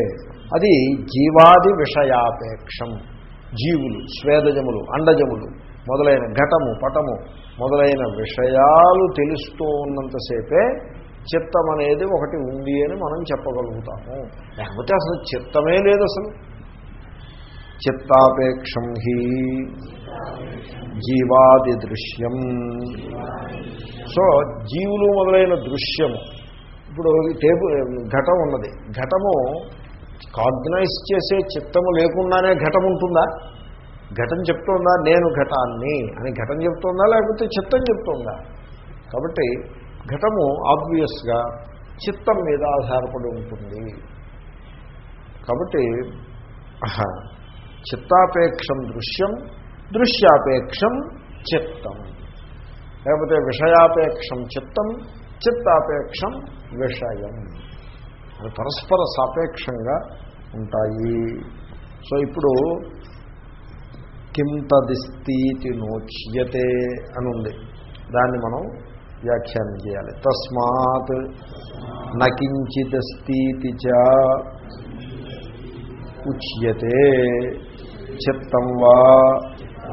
Speaker 1: అది జీవాది విషయాపేక్షం. జీవులు స్వేదజములు అండజములు మొదలైన ఘటము పటము మొదలైన విషయాలు తెలుస్తూ ఉన్నంతసేపే చిత్తం అనేది ఒకటి ఉంది అని మనం చెప్పగలుగుతాము. లేకపోతే అసలు చిత్తమే లేదు అసలు. చిత్తాపేక్షం హి జీవాది దృశ్యం. సో జీవులు మొదలైన దృశ్యము ఇప్పుడు టేబుల్ ఘటం ఉన్నది. ఘటము కాగ్నైజ్ చేసే చిత్తము లేకుండానే ఘటం ఉంటుందా? ఘటం చెప్తోందా? నేను ఘటాన్ని అని ఘటం చెప్తోందా? లేకపోతే చిత్తం చెప్తోందా? కాబట్టి ఘటము ఆబ్వియస్గా చిత్తం మీద ఆధారపడి ఉంటుంది. కాబట్టి చిత్తాపేక్షం దృశ్యం దృశ్యాపేక్షం చిత్తం. లేకపోతే విషయాపేక్షం చిత్తం చిత్తాపేక్షం విషయం. అవి పరస్పర సాపేక్షంగా ఉంటాయి. సో ఇప్పుడు కిం తదిస్తీతి నోచ్యతే అని ఉంది. దాన్ని మనం వ్యాఖ్యానం చేయాలి. తస్మాత్ నకించిదస్తీతి చ ఉచ్యతే. చిత్తం వా?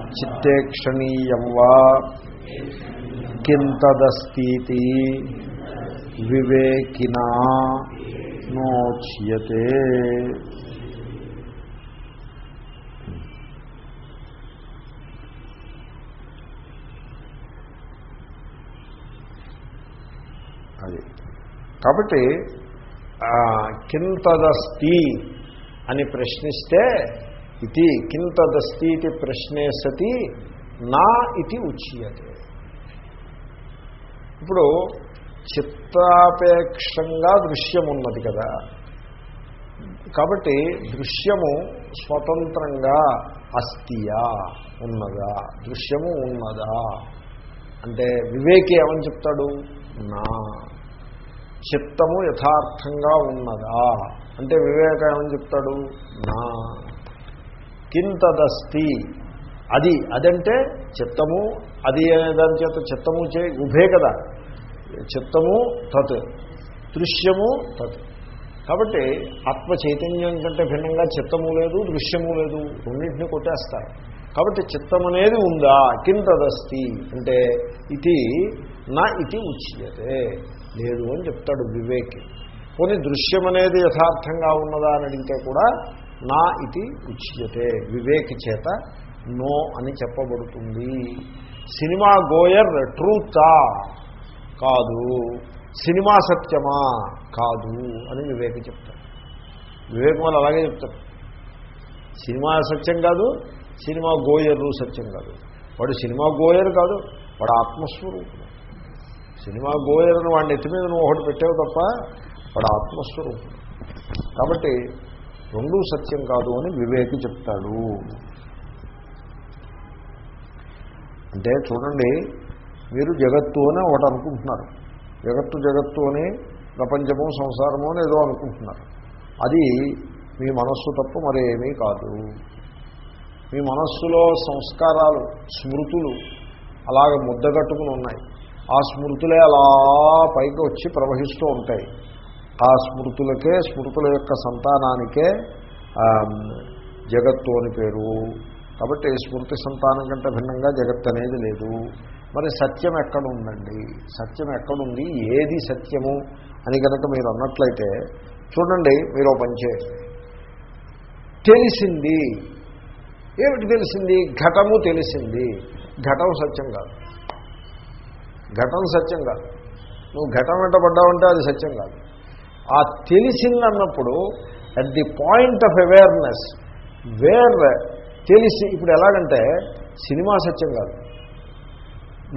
Speaker 1: చిత్తేక్షణీయం వా? కింతదస్తీతి? వివేకినా? నోచ్యతే? అది. కాబట్టి కింతదస్తి అని ప్రశ్నిస్తే ఇది కింతదస్తి ఇది ప్రశ్నే సతి నా ఇది ఉచ్యతే ఇప్పుడు చిత్తాపేక్షంగా దృశ్యం ఉన్నది కదా కాబట్టి దృశ్యము స్వతంత్రంగా అస్థియా ఉన్నదా దృశ్యము ఉన్నదా అంటే వివేకి ఏమని చెప్తాడు నా చిత్తము యథార్థంగా ఉన్నదా అంటే వివేక ఏమని చెప్తాడు నా కింతదస్తి. అది అదంటే చిత్తము అది అనే దాని చేత చిత్తము చే ఉభే కదా. చిత్తము తత్. దృశ్యము తత్. కాబట్టి ఆత్మ చైతన్యం కంటే భిన్నంగా చిత్తము లేదు దృశ్యము లేదు. రెండింటినీ కొట్టేస్తారు. కాబట్టి చిత్తం అనేది ఉందా? కింతదస్తి. అంటే ఇది నా ఇది ఉచ్యతే. లేదు అని చెప్తాడు వివేకి. పోనీ దృశ్యం అనేది యథార్థంగా ఉన్నదా అని అడిగితే కూడా నా ఇది ఉచ్యతే వివేక్ చేత నో అని చెప్పబడుతుంది. సినిమా గోయర్ ట్రూతా? కాదు. సినిమా సత్యమా? కాదు అని వివేక్ చెప్తారు. వివేకం వాళ్ళు అలాగే చెప్తారు. సినిమా సత్యం కాదు సినిమా గోయరు సత్యం కాదు. వాడు సినిమా గోయరు కాదు వాడు ఆత్మస్వరూపుడు. సినిమా గోయర్ అని వాడిని ఎత్తి మీద నువ్వు ఒకటి పెట్టావు తప్ప వాడు ఆత్మస్వరూపుడు. కాబట్టి రెండూ సత్యం కాదు అని వివేకి చెప్తాడు. అంటే చూడండి మీరు జగత్తు అని ఒకటి అనుకుంటున్నారు. జగత్తు జగత్తు అని ప్రపంచము సంసారము అని ఏదో అనుకుంటున్నారు. అది మీ మనస్సు తప్ప మరేమీ కాదు. మీ మనస్సులో సంస్కారాలు స్మృతులు అలాగ ముద్దగట్టుకుని ఉన్నాయి. ఆ స్మృతులే అలా పైకి వచ్చి ప్రవహిస్తూ ఉంటాయి. ఆ స్మృతులకే స్మృతుల యొక్క సంతానానికే జగత్తు అని పేరు. కాబట్టి స్మృతి సంతానం కంటే భిన్నంగా జగత్ అనేది లేదు. మరి సత్యం ఎక్కడ ఉందండి సత్యం ఎక్కడుంది? ఏది సత్యము? అని కనుక మీరు అన్నట్లయితే చూడండి మీరు ఓ పని తెలిసింది. ఏమిటి తెలిసింది? ఘటము తెలిసింది. ఘటం సత్యం కాదు. ఘటం సత్యం కాదు. నువ్వు ఘటం వెంట పడ్డావంటే అది సత్యం కాదు. ఆ తెలిసిందన్నప్పుడు at the point of awareness where తెలిసి ఇప్పుడు ఎలాగంటే సినిమా సత్యం కాదు.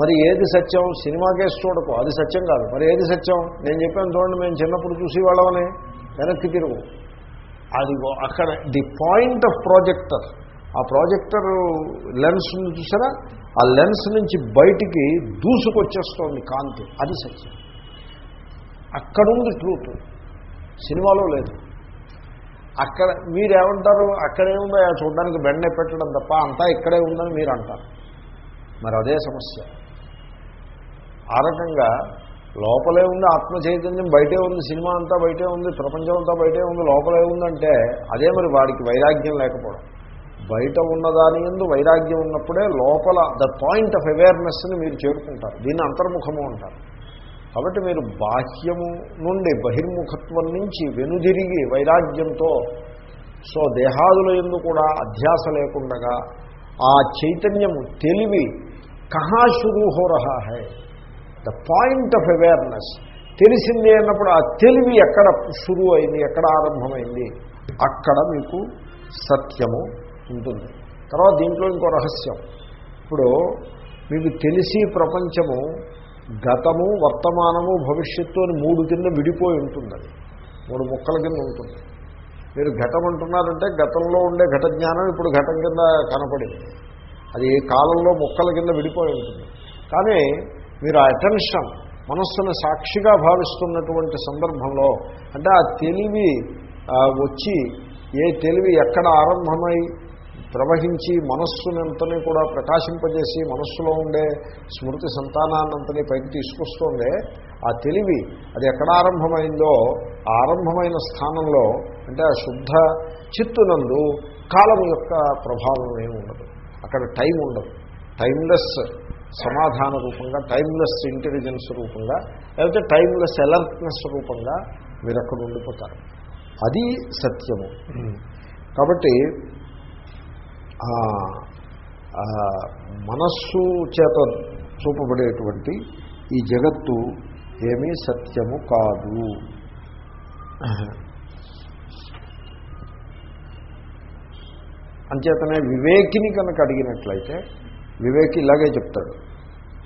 Speaker 1: మరి ఏది సత్యం? సినిమా కేసు చూడకు అది సత్యం కాదు. మరి ఏది సత్యం? నేను చెప్పాను చూడండి మేము చిన్నప్పుడు చూసేవాళ్ళమని వెనక్కి తిరుగు. అది అక్కడ ది పాయింట్ ఆఫ్ ప్రాజెక్టర్ ఆ ప్రాజెక్టర్ లెన్స్ చూసారా? ఆ లెన్స్ నుంచి బయటికి దూసుకొచ్చేస్తోంది కాంతి. అది సత్యం. అక్కడుంది ట్రూత్ సినిమాలో లేదు. అక్కడ మీరేమంటారు? అక్కడేముందో చూడడానికి బెండే పెట్టడం తప్ప అంతా ఇక్కడే ఉందని మీరు అంటారు మరి అదే సమస్య. ఆ రకంగా లోపలే ఉంది ఆత్మ చైతన్యం బయటే ఉంది సినిమా అంతా బయటే ఉంది ప్రపంచం అంతా బయటే ఉంది లోపలే ఉందంటే అదే మరి వాడికి వైరాగ్యం లేకపోవడం. బయట ఉన్నదాని ఎందు వైరాగ్యం ఉన్నప్పుడే లోపల ద పాయింట్ ఆఫ్ అవేర్నెస్ని మీరు చేరుకుంటారు. దీన్ని అంతర్ముఖము అంటారు. కాబట్టి మీరు బాహ్యము నుండి బహిర్ముఖత్వం నుంచి వెనుదిరిగి వైరాగ్యంతో సో దేహాదుల ఎందు కూడా అధ్యాస లేకుండగా ఆ చైతన్యము తెలివి కహా షురూ హో. రహా హై ద పాయింట్ ఆఫ్ అవేర్నెస్ తెలిసింది అన్నప్పుడు ఆ తెలివి ఎక్కడ షురు అయింది ఎక్కడ ఆరంభమైంది అక్కడ మీకు సత్యము ఉంటుంది. తర్వాత దీంట్లో ఇంకో రహస్యం. ఇప్పుడు మీకు తెలిసి ప్రపంచము గతము వర్తమానము భవిష్యత్తు అని మూడు కింద విడిపోయి ఉంటుంది అది. మూడు ముక్కల కింద ఉంటుంది. మీరు ఘటం అంటున్నారంటే గతంలో ఉండే ఘట జ్ఞానం ఇప్పుడు ఘటం కింద కనపడింది. అది కాలంలో ముక్కల కింద విడిపోయి ఉంటుంది. కానీ మీరు ఆ అటెన్షన్ మనస్సును సాక్షిగా భావిస్తున్నటువంటి సందర్భంలో అంటే ఆ తెలివి వచ్చి ఏ తెలివి ఎక్కడ ఆరంభమై ప్రవహించి మనస్సునంతని కూడా ప్రకాశింపజేసి మనస్సులో ఉండే స్మృతి సంతానాన్నంతని పైకి తీసుకొస్తుండే ఆ తెలివి అది ఎక్కడ ఆరంభమైందో ఆరంభమైన స్థానంలో అంటే ఆ శుద్ధ చిత్తునందు కాలం యొక్క ప్రభావం ఏమి ఉండదు. అక్కడ టైం ఉండదు. టైమ్లెస్ సమాధాన రూపంగా టైమ్లెస్ ఇంటెలిజెన్స్ రూపంగా లేకపోతే టైమ్లెస్ అలర్ట్నెస్ రూపంగా మీరు అక్కడ ఉండిపోతారు. అది సత్యము. కాబట్టి మనస్సు చేత చూపబడేటువంటి ఈ జగత్తు ఏమీ సత్యము కాదు. అంచేతనే వివేకిని కనుక అడిగినట్లయితే వివేకి ఇలాగే చెప్తాడు.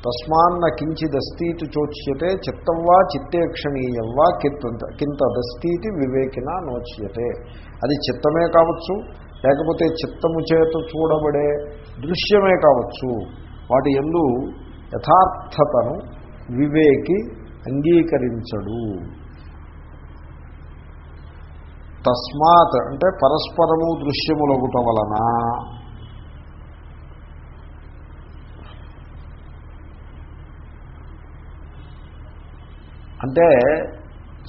Speaker 1: తస్మాన్న కించిదస్తీతి చోచ్యతే చిత్తం వా చిత్తేక్షణీయం వా కింత కింతదస్తీతి వివేకిన నోచ్యతే. అది చిత్తమే కావచ్చు లేకపోతే చిత్తము చేత చూడబడే దృశ్యమే కావచ్చు. వాటి ఎందు యథార్థతను వివేకి అంగీకరించడు. తస్మాత్ అంటే పరస్పరము దృశ్యములగుట వలన. అంటే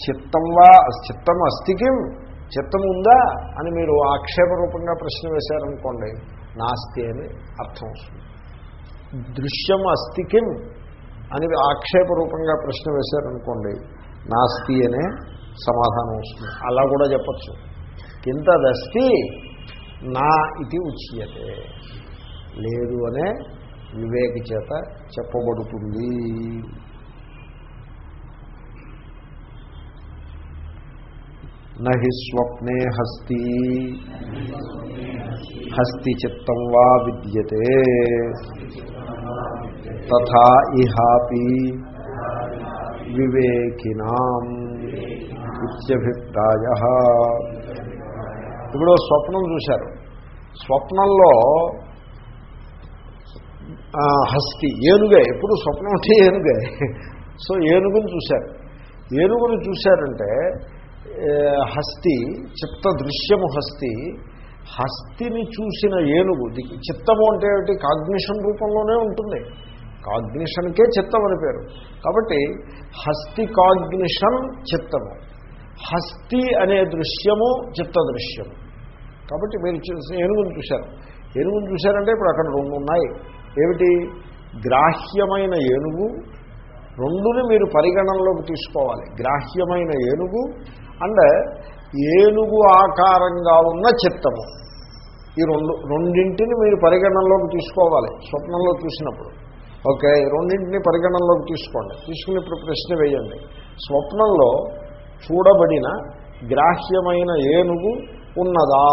Speaker 1: చిత్తంవా చిత్తం అస్థికిం చిత్తం ఉందా అని మీరు ఆక్షేప రూపంగా ప్రశ్న వేశారనుకోండి నాస్తి అని అర్థం వస్తుంది. దృశ్యం అస్థికిం అని ఆక్షేప రూపంగా ప్రశ్న వేశారనుకోండి నాస్తి అనే సమాధానం వస్తుంది. అలా కూడా చెప్పచ్చు. కింతదస్తి నా ఇది ఉచ్యతే. లేదు అనే వివేక చేత చెప్పబడుతుంది. నహి స్వప్నే హస్తి. హస్తి చిత్తం వా విద్యతే. తథా ఇహాపి వివేకినాం ఇత్యభిప్రాయ. ఇప్పుడు స్వప్నం చూశారు. స్వప్నంలో హస్తి ఏనుగే ఎప్పుడు స్వప్నం అంటే ఏనుగే. సో ఏనుగును చూశారు. ఏనుగును చూశారంటే హస్తి చిత్త దృశ్యము హస్తి హస్తిని చూసిన ఏనుగు చిత్తము అంటే ఏమిటి? కాగ్నిషన్ రూపంలోనే ఉంటుంది. కాగ్నిషన్కే చిత్తం అని పేరు. కాబట్టి హస్తి కాగ్నిషన్ చిత్తము. హస్తి అనే దృశ్యము చిత్త దృశ్యము. కాబట్టి మీరు ఏనుగును చూశారు. ఏనుగును చూశారంటే ఇప్పుడు అక్కడ రెండు ఉన్నాయి. ఏమిటి? గ్రాహ్యమైన ఏనుగు రెండుని మీరు పరిగణనలోకి తీసుకోవాలి. గ్రాహ్యమైన ఏనుగు అండ్ ఏనుగు ఆకారంగా ఉన్న చిత్తము. ఈ రెండు రెండింటిని మీరు పరిగణనలోకి తీసుకోవాలి స్వప్నంలో చూసినప్పుడు. ఓకే రెండింటిని పరిగణనలోకి తీసుకోండి. తీసుకుని ఇప్పుడు ప్రశ్న వేయండి. స్వప్నంలో చూడబడిన గ్రాహ్యమైన ఏనుగు ఉన్నదా?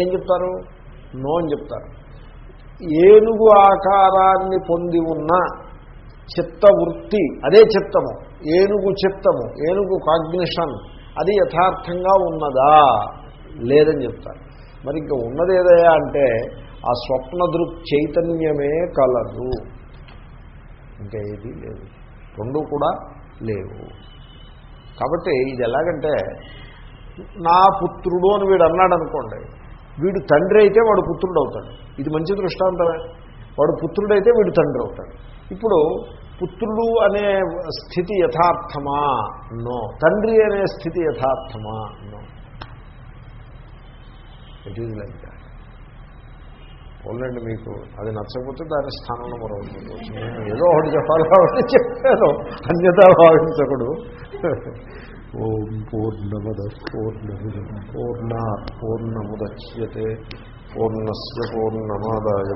Speaker 1: ఏం చెప్తారు? నో అని చెప్తారు. ఏనుగు ఆకారాన్ని పొంది ఉన్న చిత్తవృత్తి అదే చిత్తము. ఏనుగు చిత్తము ఏనుగు కాగ్నిషన్ అది యథార్థంగా ఉన్నదా? లేదని చెప్తారు. మరి ఇంకా ఉన్నది ఏదయా అంటే ఆ స్వప్న దృక్ చైతన్యమే కలదు. ఇంకా ఏది లేదు. రెండు కూడా లేవు. కాబట్టి ఇది ఎలాగంటే నా పుత్రుడు అని వీడు అన్నాడు అనుకోండి వీడు తండ్రి అయితే వాడు పుత్రుడు అవుతాడు. ఇది మంచి దృష్టాంతమే. వాడు పుత్రుడైతే వీడు తండ్రి అవుతాడు. ఇప్పుడు పుత్రుడు అనే స్థితి యథార్థమా? నో. తండ్రి అనే స్థితి యథార్థమా? No. It is like that పోలండి మీకు. అది నచ్చకపోతే దాని స్థానంలో మరొకటి నేను ఏదో ఒకటి చెప్పాలి కాబట్టి చెప్పాను. అన్యతా భావించకూడదు. ఓం పూర్ణమద పూర్ణమిద పూర్ణ పూర్ణముద్యతే పూర్ణస్ పూర్ణమాదాయ